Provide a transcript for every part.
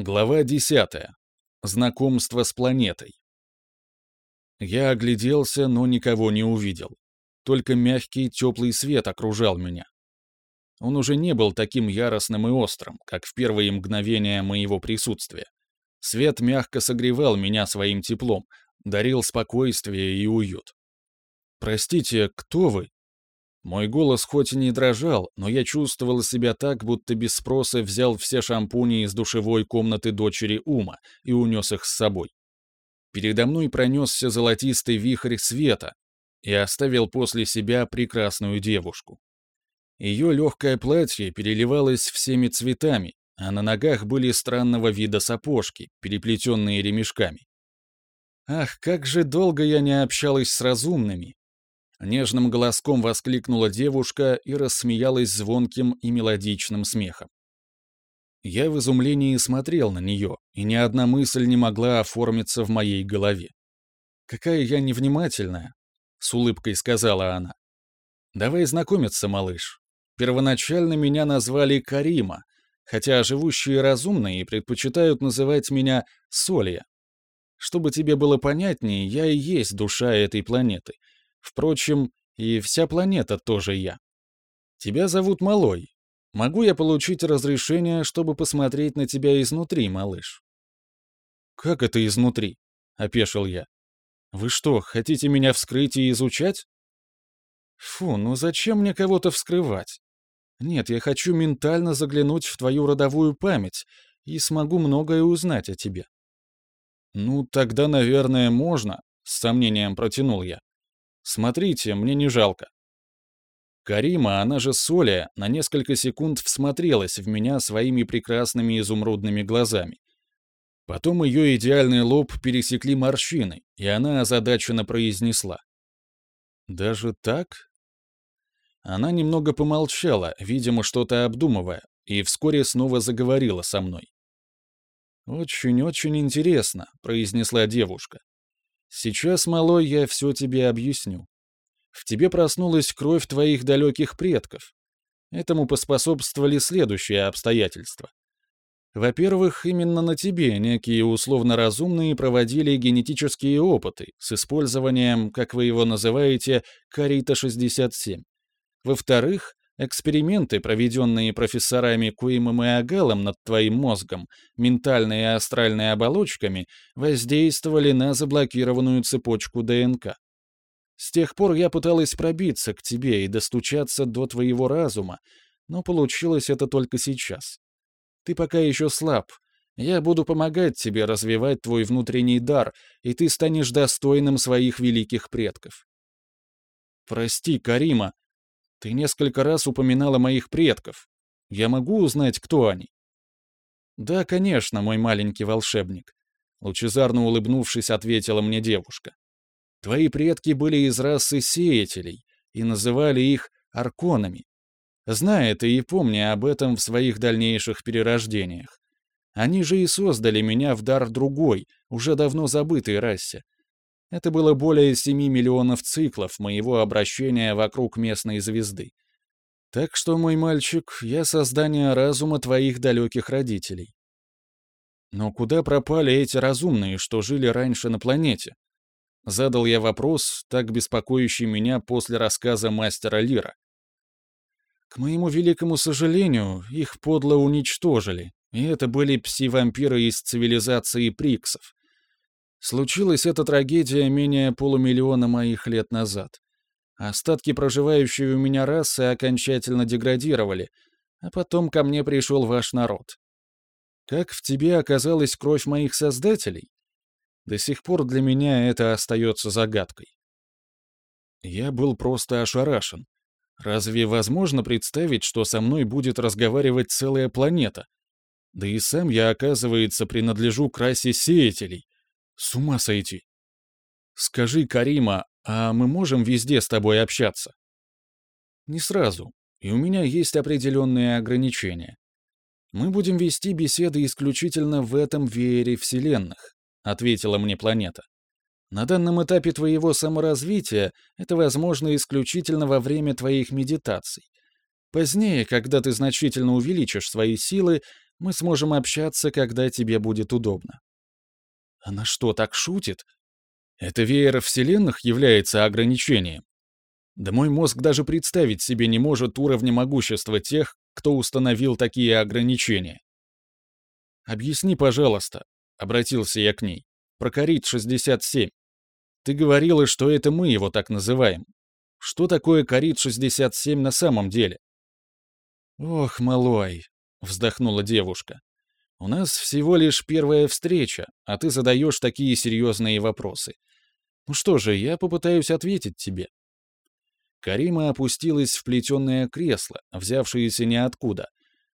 Глава 10. Знакомство с планетой. Я огляделся, но никого не увидел. Только мягкий, теплый свет окружал меня. Он уже не был таким яростным и острым, как в первые мгновения моего присутствия. Свет мягко согревал меня своим теплом, дарил спокойствие и уют. «Простите, кто вы?» Мой голос хоть и не дрожал, но я чувствовал себя так, будто без спроса взял все шампуни из душевой комнаты дочери Ума и унес их с собой. Передо мной пронесся золотистый вихрь света и оставил после себя прекрасную девушку. Ее легкое платье переливалось всеми цветами, а на ногах были странного вида сапожки, переплетенные ремешками. Ах, как же долго я не общалась с разумными, Нежным голоском воскликнула девушка и рассмеялась звонким и мелодичным смехом. Я в изумлении смотрел на нее, и ни одна мысль не могла оформиться в моей голове. «Какая я невнимательная!» — с улыбкой сказала она. «Давай знакомиться, малыш. Первоначально меня назвали Карима, хотя живущие разумные предпочитают называть меня Солья. Чтобы тебе было понятнее, я и есть душа этой планеты, Впрочем, и вся планета тоже я. Тебя зовут Малой. Могу я получить разрешение, чтобы посмотреть на тебя изнутри, малыш?» «Как это изнутри?» — опешил я. «Вы что, хотите меня вскрыть и изучать?» «Фу, ну зачем мне кого-то вскрывать? Нет, я хочу ментально заглянуть в твою родовую память и смогу многое узнать о тебе». «Ну, тогда, наверное, можно», — с сомнением протянул я. Смотрите, мне не жалко». Карима, она же Соля, на несколько секунд всмотрелась в меня своими прекрасными изумрудными глазами. Потом ее идеальный лоб пересекли морщины, и она озадаченно произнесла. «Даже так?» Она немного помолчала, видимо, что-то обдумывая, и вскоре снова заговорила со мной. «Очень-очень интересно», — произнесла девушка. Сейчас, малой, я все тебе объясню. В тебе проснулась кровь твоих далеких предков. Этому поспособствовали следующие обстоятельства. Во-первых, именно на тебе некие условно разумные проводили генетические опыты с использованием, как вы его называете, Карита-67. Во-вторых, Эксперименты, проведенные профессорами Куимом и Агалом над твоим мозгом, ментальной и астральной оболочками, воздействовали на заблокированную цепочку ДНК. С тех пор я пыталась пробиться к тебе и достучаться до твоего разума, но получилось это только сейчас. Ты пока еще слаб. Я буду помогать тебе развивать твой внутренний дар, и ты станешь достойным своих великих предков. Прости, Карима, ты несколько раз упоминала моих предков. Я могу узнать, кто они?» «Да, конечно, мой маленький волшебник», — лучезарно улыбнувшись, ответила мне девушка. «Твои предки были из расы сеятелей и называли их арконами. Знай это и помни об этом в своих дальнейших перерождениях. Они же и создали меня в дар другой, уже давно забытой расе, это было более 7 миллионов циклов моего обращения вокруг местной звезды. Так что, мой мальчик, я создание разума твоих далеких родителей. Но куда пропали эти разумные, что жили раньше на планете? Задал я вопрос, так беспокоящий меня после рассказа мастера Лира. К моему великому сожалению, их подло уничтожили, и это были пси-вампиры из цивилизации Приксов. Случилась эта трагедия менее полумиллиона моих лет назад. Остатки проживающей у меня расы окончательно деградировали, а потом ко мне пришел ваш народ. Как в тебе оказалась кровь моих создателей? До сих пор для меня это остается загадкой. Я был просто ошарашен. Разве возможно представить, что со мной будет разговаривать целая планета? Да и сам я, оказывается, принадлежу к расе сеятелей. С ума сойти. Скажи, Карима, а мы можем везде с тобой общаться? Не сразу. И у меня есть определенные ограничения. Мы будем вести беседы исключительно в этом веере вселенных, ответила мне планета. На данном этапе твоего саморазвития это возможно исключительно во время твоих медитаций. Позднее, когда ты значительно увеличишь свои силы, Мы сможем общаться, когда тебе будет удобно». Она что, так шутит? Это веер вселенных является ограничением. Да мой мозг даже представить себе не может уровня могущества тех, кто установил такие ограничения. «Объясни, пожалуйста», — обратился я к ней, — «про Корит-67. Ты говорила, что это мы его так называем. Что такое Корит-67 на самом деле?» «Ох, малой», — вздохнула девушка. «У нас всего лишь первая встреча, а ты задаешь такие серьезные вопросы. Ну что же, я попытаюсь ответить тебе». Карима опустилась в плетеное кресло, взявшееся ниоткуда.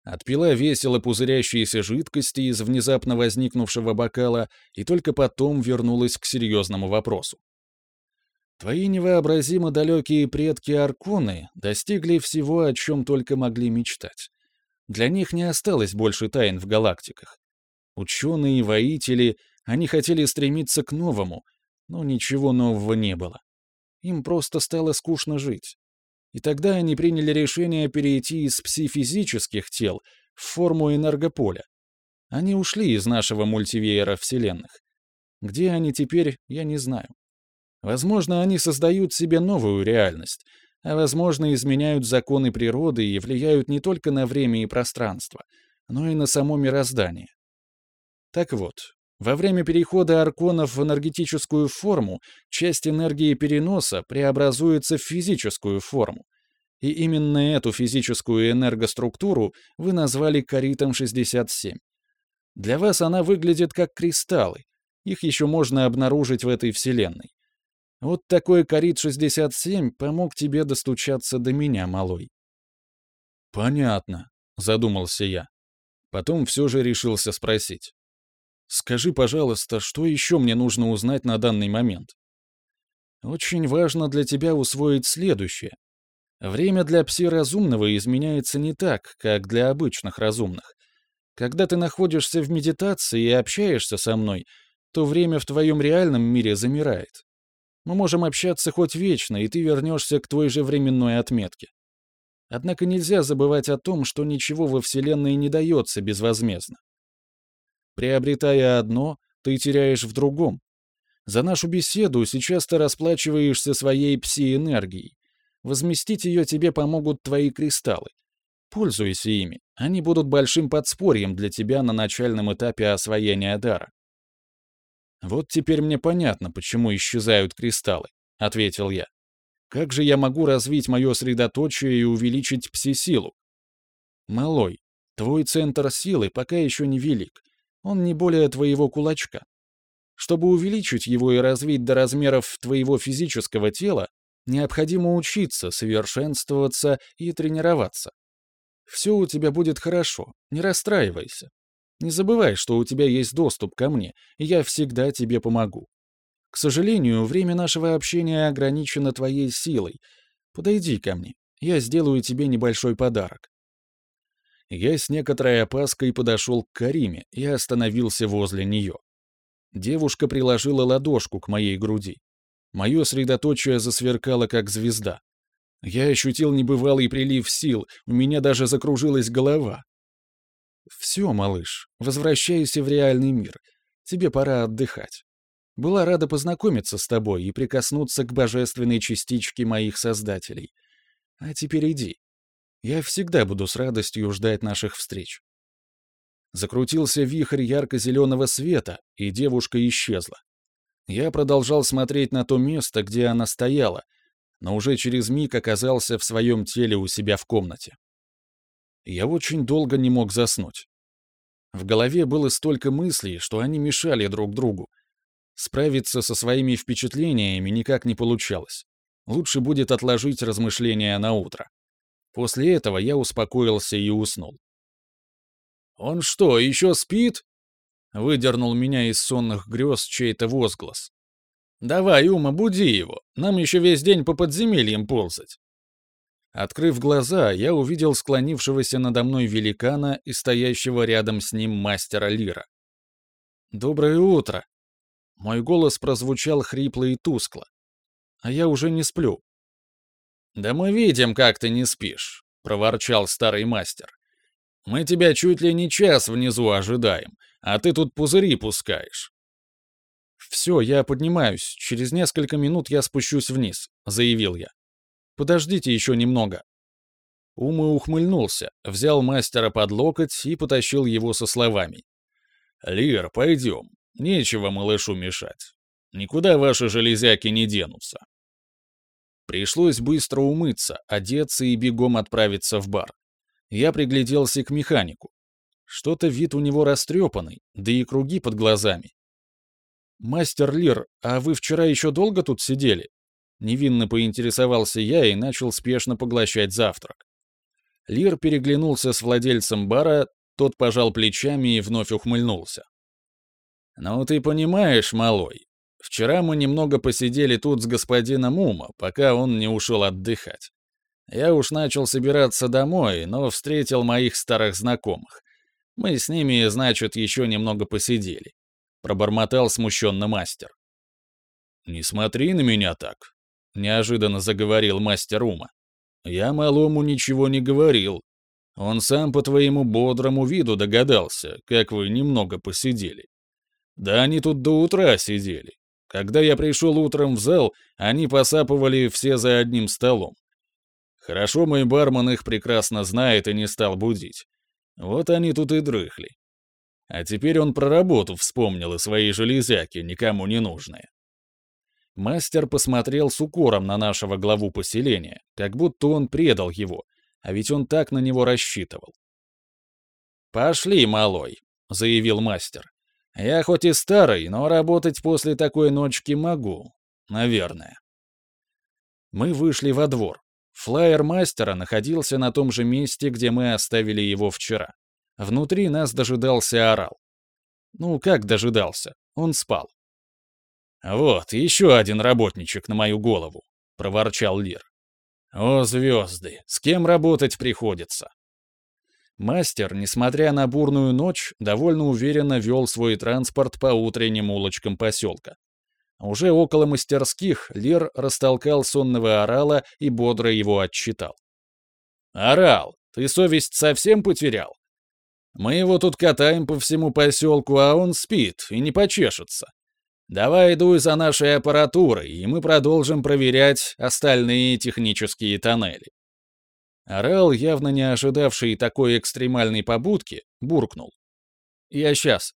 Отпила весело пузырящиеся жидкости из внезапно возникнувшего бокала и только потом вернулась к серьезному вопросу. Твои невообразимо далекие предки Арконы достигли всего, о чем только могли мечтать. Для них не осталось больше тайн в галактиках. Ученые, воители, они хотели стремиться к новому, но ничего нового не было. Им просто стало скучно жить. И тогда они приняли решение перейти из псифизических тел в форму энергополя. Они ушли из нашего мультивеера вселенных. Где они теперь, я не знаю. Возможно, они создают себе новую реальность, а, возможно, изменяют законы природы и влияют не только на время и пространство, но и на само мироздание. Так вот, во время перехода арконов в энергетическую форму часть энергии переноса преобразуется в физическую форму. И именно эту физическую энергоструктуру вы назвали коритом 67. Для вас она выглядит как кристаллы. Их еще можно обнаружить в этой вселенной. Вот такой Корит-67 помог тебе достучаться до меня, малой». «Понятно», — задумался я. Потом все же решился спросить. «Скажи, пожалуйста, что еще мне нужно узнать на данный момент?» «Очень важно для тебя усвоить следующее. Время для пси-разумного изменяется не так, как для обычных разумных. Когда ты находишься в медитации и общаешься со мной, то время в твоем реальном мире замирает. Мы можем общаться хоть вечно, и ты вернешься к той же временной отметке. Однако нельзя забывать о том, что ничего во Вселенной не дается безвозмездно. Приобретая одно, ты теряешь в другом. За нашу беседу сейчас ты расплачиваешься своей пси-энергией. Возместить ее тебе помогут твои кристаллы. Пользуйся ими, они будут большим подспорьем для тебя на начальном этапе освоения дара. «Вот теперь мне понятно, почему исчезают кристаллы», — ответил я. «Как же я могу развить мое средоточие и увеличить пси-силу?» «Малой, твой центр силы пока еще не велик. Он не более твоего кулачка. Чтобы увеличить его и развить до размеров твоего физического тела, необходимо учиться, совершенствоваться и тренироваться. Все у тебя будет хорошо, не расстраивайся. Не забывай, что у тебя есть доступ ко мне, и я всегда тебе помогу. К сожалению, время нашего общения ограничено твоей силой. Подойди ко мне, я сделаю тебе небольшой подарок». Я с некоторой опаской подошел к Кариме и остановился возле нее. Девушка приложила ладошку к моей груди. Мое средоточие засверкало, как звезда. Я ощутил небывалый прилив сил, у меня даже закружилась голова. «Все, малыш, возвращайся в реальный мир. Тебе пора отдыхать. Была рада познакомиться с тобой и прикоснуться к божественной частичке моих создателей. А теперь иди. Я всегда буду с радостью ждать наших встреч». Закрутился вихрь ярко-зеленого света, и девушка исчезла. Я продолжал смотреть на то место, где она стояла, но уже через миг оказался в своем теле у себя в комнате я очень долго не мог заснуть. В голове было столько мыслей, что они мешали друг другу. Справиться со своими впечатлениями никак не получалось. Лучше будет отложить размышления на утро. После этого я успокоился и уснул. «Он что, еще спит?» — выдернул меня из сонных грез чей-то возглас. «Давай, Ума, буди его, нам еще весь день по подземельям ползать». Открыв глаза, я увидел склонившегося надо мной великана и стоящего рядом с ним мастера Лира. «Доброе утро!» Мой голос прозвучал хрипло и тускло. «А я уже не сплю». «Да мы видим, как ты не спишь», — проворчал старый мастер. Мы тебя чуть ли не час внизу ожидаем, а ты тут пузыри пускаешь». «Все, я поднимаюсь. Через несколько минут я спущусь вниз», — заявил я. «Подождите еще немного». Ума ухмыльнулся, взял мастера под локоть и потащил его со словами. «Лир, пойдем. Нечего малышу мешать. Никуда ваши железяки не денутся». Пришлось быстро умыться, одеться и бегом отправиться в бар. Я пригляделся к механику. Что-то вид у него растрепанный, да и круги под глазами. «Мастер Лир, а вы вчера еще долго тут сидели?» Невинно поинтересовался я и начал спешно поглощать завтрак. Лир переглянулся с владельцем бара, тот пожал плечами и вновь ухмыльнулся. «Ну ты понимаешь, малой, вчера мы немного посидели тут с господином Ума, пока он не ушел отдыхать. Я уж начал собираться домой, но встретил моих старых знакомых. Мы с ними, значит, еще немного посидели. Пробормотал смущенно мастер. «Не смотри на меня так», — неожиданно заговорил мастер ума. «Я малому ничего не говорил. Он сам по твоему бодрому виду догадался, как вы немного посидели. Да они тут до утра сидели. Когда я пришел утром в зал, они посапывали все за одним столом. Хорошо мой бармен их прекрасно знает и не стал будить. Вот они тут и дрыхли. А теперь он про работу вспомнил и свои железяки, никому не нужные. Мастер посмотрел с укором на нашего главу поселения, как будто он предал его, а ведь он так на него рассчитывал. «Пошли, малой», — заявил мастер. «Я хоть и старый, но работать после такой ночки могу. Наверное». Мы вышли во двор. Флайер мастера находился на том же месте, где мы оставили его вчера. Внутри нас дожидался орал. Ну, как дожидался? Он спал. «Вот, еще один работничек на мою голову», — проворчал Лир. «О, звезды, с кем работать приходится?» Мастер, несмотря на бурную ночь, довольно уверенно вел свой транспорт по утренним улочкам поселка. Уже около мастерских Лир растолкал сонного орала и бодро его отчитал. «Орал, ты совесть совсем потерял? Мы его тут катаем по всему поселку, а он спит и не почешется. Давай дуй за нашей аппаратурой, и мы продолжим проверять остальные технические тоннели. Орел, явно не ожидавший такой экстремальной побудки, буркнул. «Я сейчас»,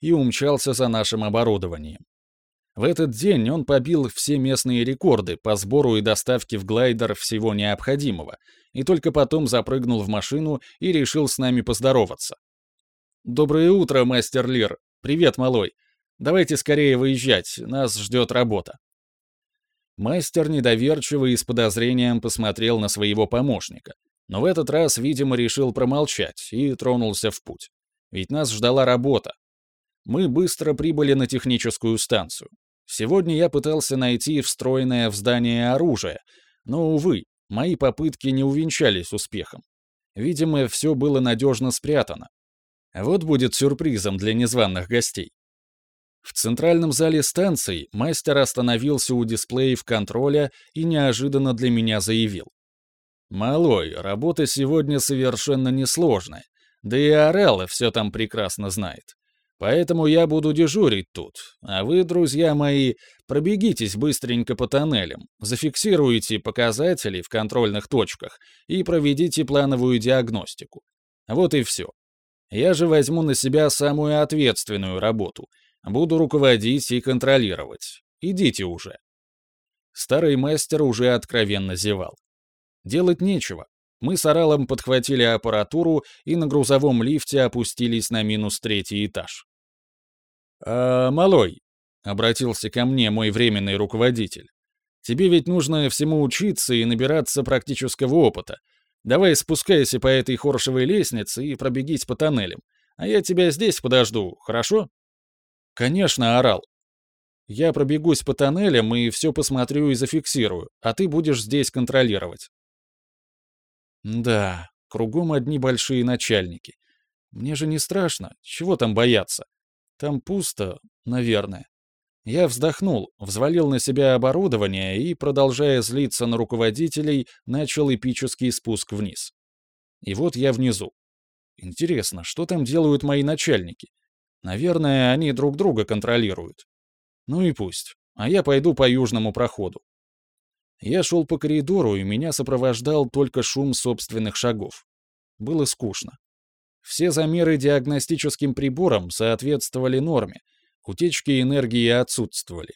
и умчался за нашим оборудованием. В этот день он побил все местные рекорды по сбору и доставке в глайдер всего необходимого, и только потом запрыгнул в машину и решил с нами поздороваться. «Доброе утро, мастер Лир. Привет, малой. Давайте скорее выезжать, нас ждет работа». Мастер недоверчиво и с подозрением посмотрел на своего помощника, но в этот раз, видимо, решил промолчать и тронулся в путь. Ведь нас ждала работа. Мы быстро прибыли на техническую станцию. Сегодня я пытался найти встроенное в здание оружие, но, увы, мои попытки не увенчались успехом. Видимо, все было надежно спрятано. Вот будет сюрпризом для незваных гостей. В центральном зале станции мастер остановился у дисплеев контроля и неожиданно для меня заявил. «Малой, работа сегодня совершенно несложная, да и Орелла все там прекрасно знает. Поэтому я буду дежурить тут, а вы, друзья мои, пробегитесь быстренько по тоннелям, зафиксируйте показатели в контрольных точках и проведите плановую диагностику. Вот и все. Я же возьму на себя самую ответственную работу. Буду руководить и контролировать. Идите уже. Старый мастер уже откровенно зевал. Делать нечего. Мы с Оралом подхватили аппаратуру и на грузовом лифте опустились на минус третий этаж. «А, малой», — обратился ко мне мой временный руководитель, «тебе ведь нужно всему учиться и набираться практического опыта. Давай спускайся по этой хоршевой лестнице и пробегись по тоннелям. А я тебя здесь подожду, хорошо?» «Конечно, орал. Я пробегусь по тоннелям и все посмотрю и зафиксирую, а ты будешь здесь контролировать. Да, кругом одни большие начальники. Мне же не страшно, чего там бояться? Там пусто, наверное. Я вздохнул, взвалил на себя оборудование и, продолжая злиться на руководителей, начал эпический спуск вниз. И вот я внизу. Интересно, что там делают мои начальники? Наверное, они друг друга контролируют. Ну и пусть. А я пойду по южному проходу. Я шел по коридору, и меня сопровождал только шум собственных шагов. Было скучно. Все замеры диагностическим приборам соответствовали норме, утечки энергии отсутствовали.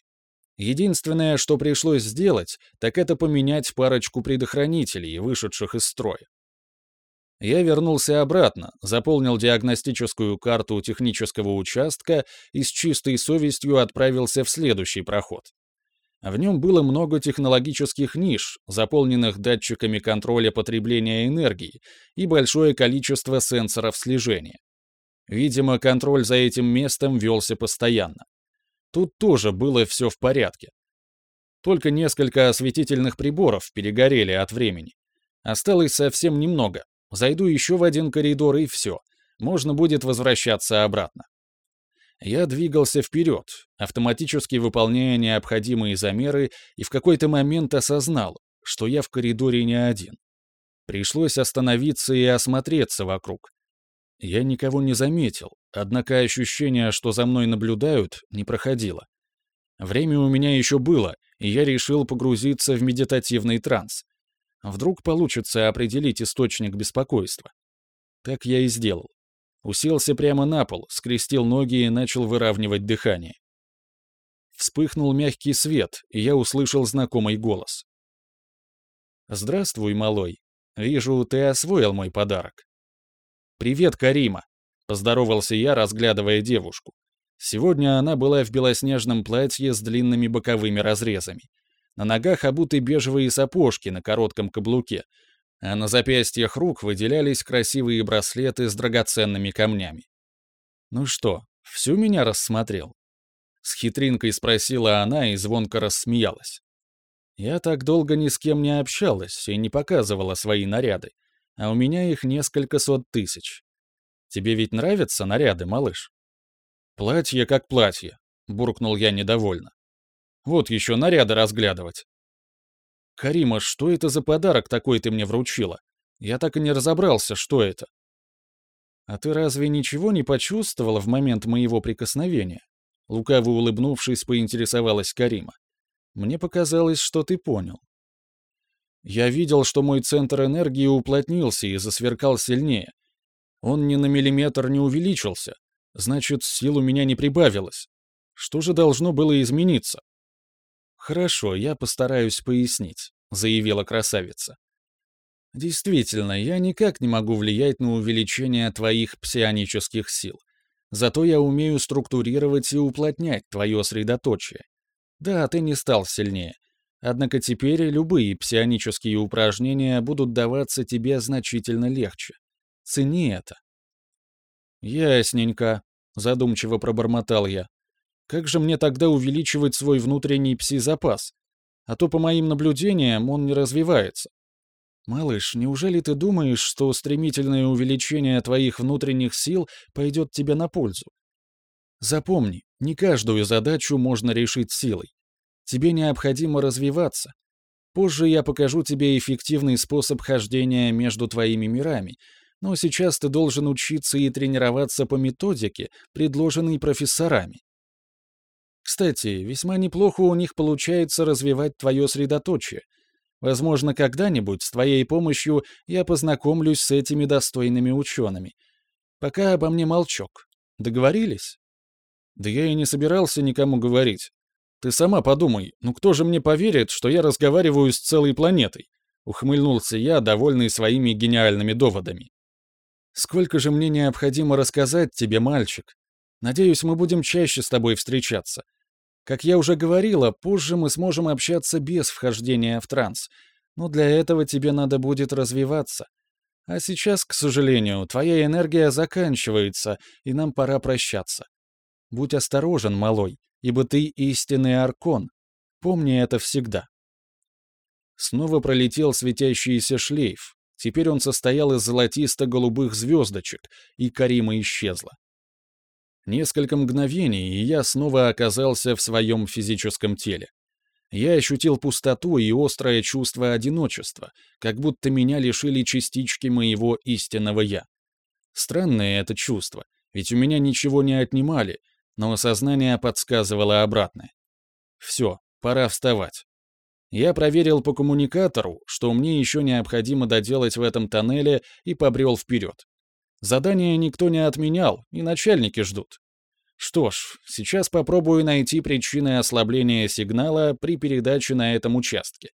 Единственное, что пришлось сделать, так это поменять парочку предохранителей, вышедших из строя. Я вернулся обратно, заполнил диагностическую карту технического участка и с чистой совестью отправился в следующий проход. В нем было много технологических ниш, заполненных датчиками контроля потребления энергии и большое количество сенсоров слежения. Видимо, контроль за этим местом велся постоянно. Тут тоже было все в порядке. Только несколько осветительных приборов перегорели от времени. Осталось совсем немного. Зайду еще в один коридор и все. Можно будет возвращаться обратно. Я двигался вперед, автоматически выполняя необходимые замеры, и в какой-то момент осознал, что я в коридоре не один. Пришлось остановиться и осмотреться вокруг. Я никого не заметил, однако ощущение, что за мной наблюдают, не проходило. Время у меня еще было, и я решил погрузиться в медитативный транс. Вдруг получится определить источник беспокойства. Так я и сделал. Уселся прямо на пол, скрестил ноги и начал выравнивать дыхание. Вспыхнул мягкий свет, и я услышал знакомый голос. «Здравствуй, малой. Вижу, ты освоил мой подарок». «Привет, Карима», — поздоровался я, разглядывая девушку. Сегодня она была в белоснежном платье с длинными боковыми разрезами. На ногах обуты бежевые сапожки на коротком каблуке, а на запястьях рук выделялись красивые браслеты с драгоценными камнями. «Ну что, всю меня рассмотрел?» С хитринкой спросила она и звонко рассмеялась. Я так долго ни с кем не общалась и не показывала свои наряды, а у меня их несколько сот тысяч. Тебе ведь нравятся наряды, малыш? Платье как платье, буркнул я недовольно. Вот еще наряды разглядывать. «Карима, что это за подарок такой ты мне вручила? Я так и не разобрался, что это». «А ты разве ничего не почувствовала в момент моего прикосновения?» Лукаво улыбнувшись, поинтересовалась Карима. «Мне показалось, что ты понял». Я видел, что мой центр энергии уплотнился и засверкал сильнее. Он ни на миллиметр не увеличился. Значит, сил у меня не прибавилось. Что же должно было измениться? «Хорошо, я постараюсь пояснить», — заявила красавица. «Действительно, я никак не могу влиять на увеличение твоих псионических сил. Зато я умею структурировать и уплотнять твое средоточие. Да, ты не стал сильнее. Однако теперь любые псионические упражнения будут даваться тебе значительно легче. Цени это». «Ясненько», — задумчиво пробормотал я. Как же мне тогда увеличивать свой внутренний пси-запас? А то, по моим наблюдениям, он не развивается. Малыш, неужели ты думаешь, что стремительное увеличение твоих внутренних сил пойдет тебе на пользу? Запомни, не каждую задачу можно решить силой. Тебе необходимо развиваться. Позже я покажу тебе эффективный способ хождения между твоими мирами, но сейчас ты должен учиться и тренироваться по методике, предложенной профессорами. Кстати, весьма неплохо у них получается развивать твое средоточие. Возможно, когда-нибудь с твоей помощью я познакомлюсь с этими достойными учеными. Пока обо мне молчок. Договорились? Да я и не собирался никому говорить. Ты сама подумай, ну кто же мне поверит, что я разговариваю с целой планетой? Ухмыльнулся я, довольный своими гениальными доводами. Сколько же мне необходимо рассказать тебе, мальчик? Надеюсь, мы будем чаще с тобой встречаться. Как я уже говорила, позже мы сможем общаться без вхождения в транс, но для этого тебе надо будет развиваться. А сейчас, к сожалению, твоя энергия заканчивается, и нам пора прощаться. Будь осторожен, малой, ибо ты истинный аркон. Помни это всегда. Снова пролетел светящийся шлейф. Теперь он состоял из золотисто-голубых звездочек, и Карима исчезла. Несколько мгновений, и я снова оказался в своем физическом теле. Я ощутил пустоту и острое чувство одиночества, как будто меня лишили частички моего истинного «я». Странное это чувство, ведь у меня ничего не отнимали, но сознание подсказывало обратное. Все, пора вставать. Я проверил по коммуникатору, что мне еще необходимо доделать в этом тоннеле и побрел вперед. Задание никто не отменял, и начальники ждут. Что ж, сейчас попробую найти причины ослабления сигнала при передаче на этом участке.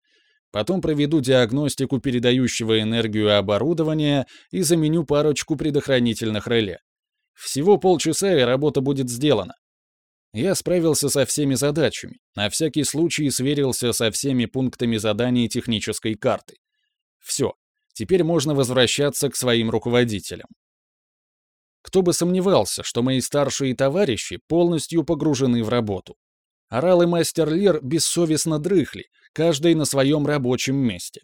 Потом проведу диагностику передающего энергию оборудования и заменю парочку предохранительных реле. Всего полчаса, и работа будет сделана. Я справился со всеми задачами, на всякий случай сверился со всеми пунктами заданий технической карты. Все, теперь можно возвращаться к своим руководителям. Кто бы сомневался, что мои старшие товарищи полностью погружены в работу. Орал и мастер Лир бессовестно дрыхли, каждый на своем рабочем месте.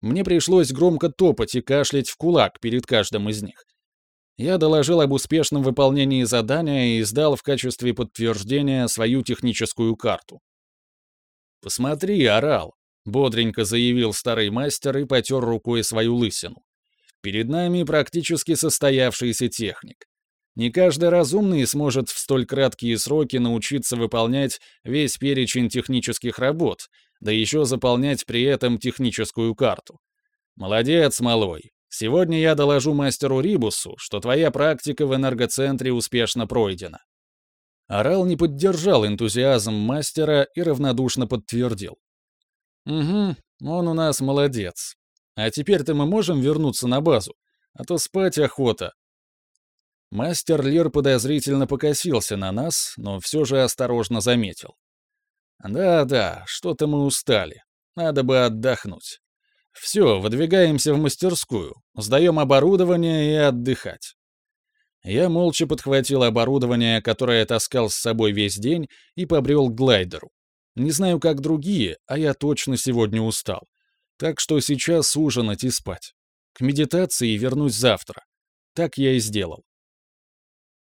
Мне пришлось громко топать и кашлять в кулак перед каждым из них. Я доложил об успешном выполнении задания и сдал в качестве подтверждения свою техническую карту. «Посмотри, орал!» — бодренько заявил старый мастер и потер рукой свою лысину. «Перед нами практически состоявшийся техник. Не каждый разумный сможет в столь краткие сроки научиться выполнять весь перечень технических работ, да еще заполнять при этом техническую карту. Молодец, малой, Сегодня я доложу мастеру Рибусу, что твоя практика в энергоцентре успешно пройдена». Орал не поддержал энтузиазм мастера и равнодушно подтвердил. «Угу, он у нас молодец. А теперь-то мы можем вернуться на базу, а то спать охота». Мастер Лир подозрительно покосился на нас, но все же осторожно заметил. «Да-да, что-то мы устали. Надо бы отдохнуть. Все, выдвигаемся в мастерскую, сдаем оборудование и отдыхать. Я молча подхватил оборудование, которое таскал с собой весь день, и побрел к глайдеру. Не знаю, как другие, а я точно сегодня устал. Так что сейчас ужинать и спать. К медитации вернусь завтра. Так я и сделал.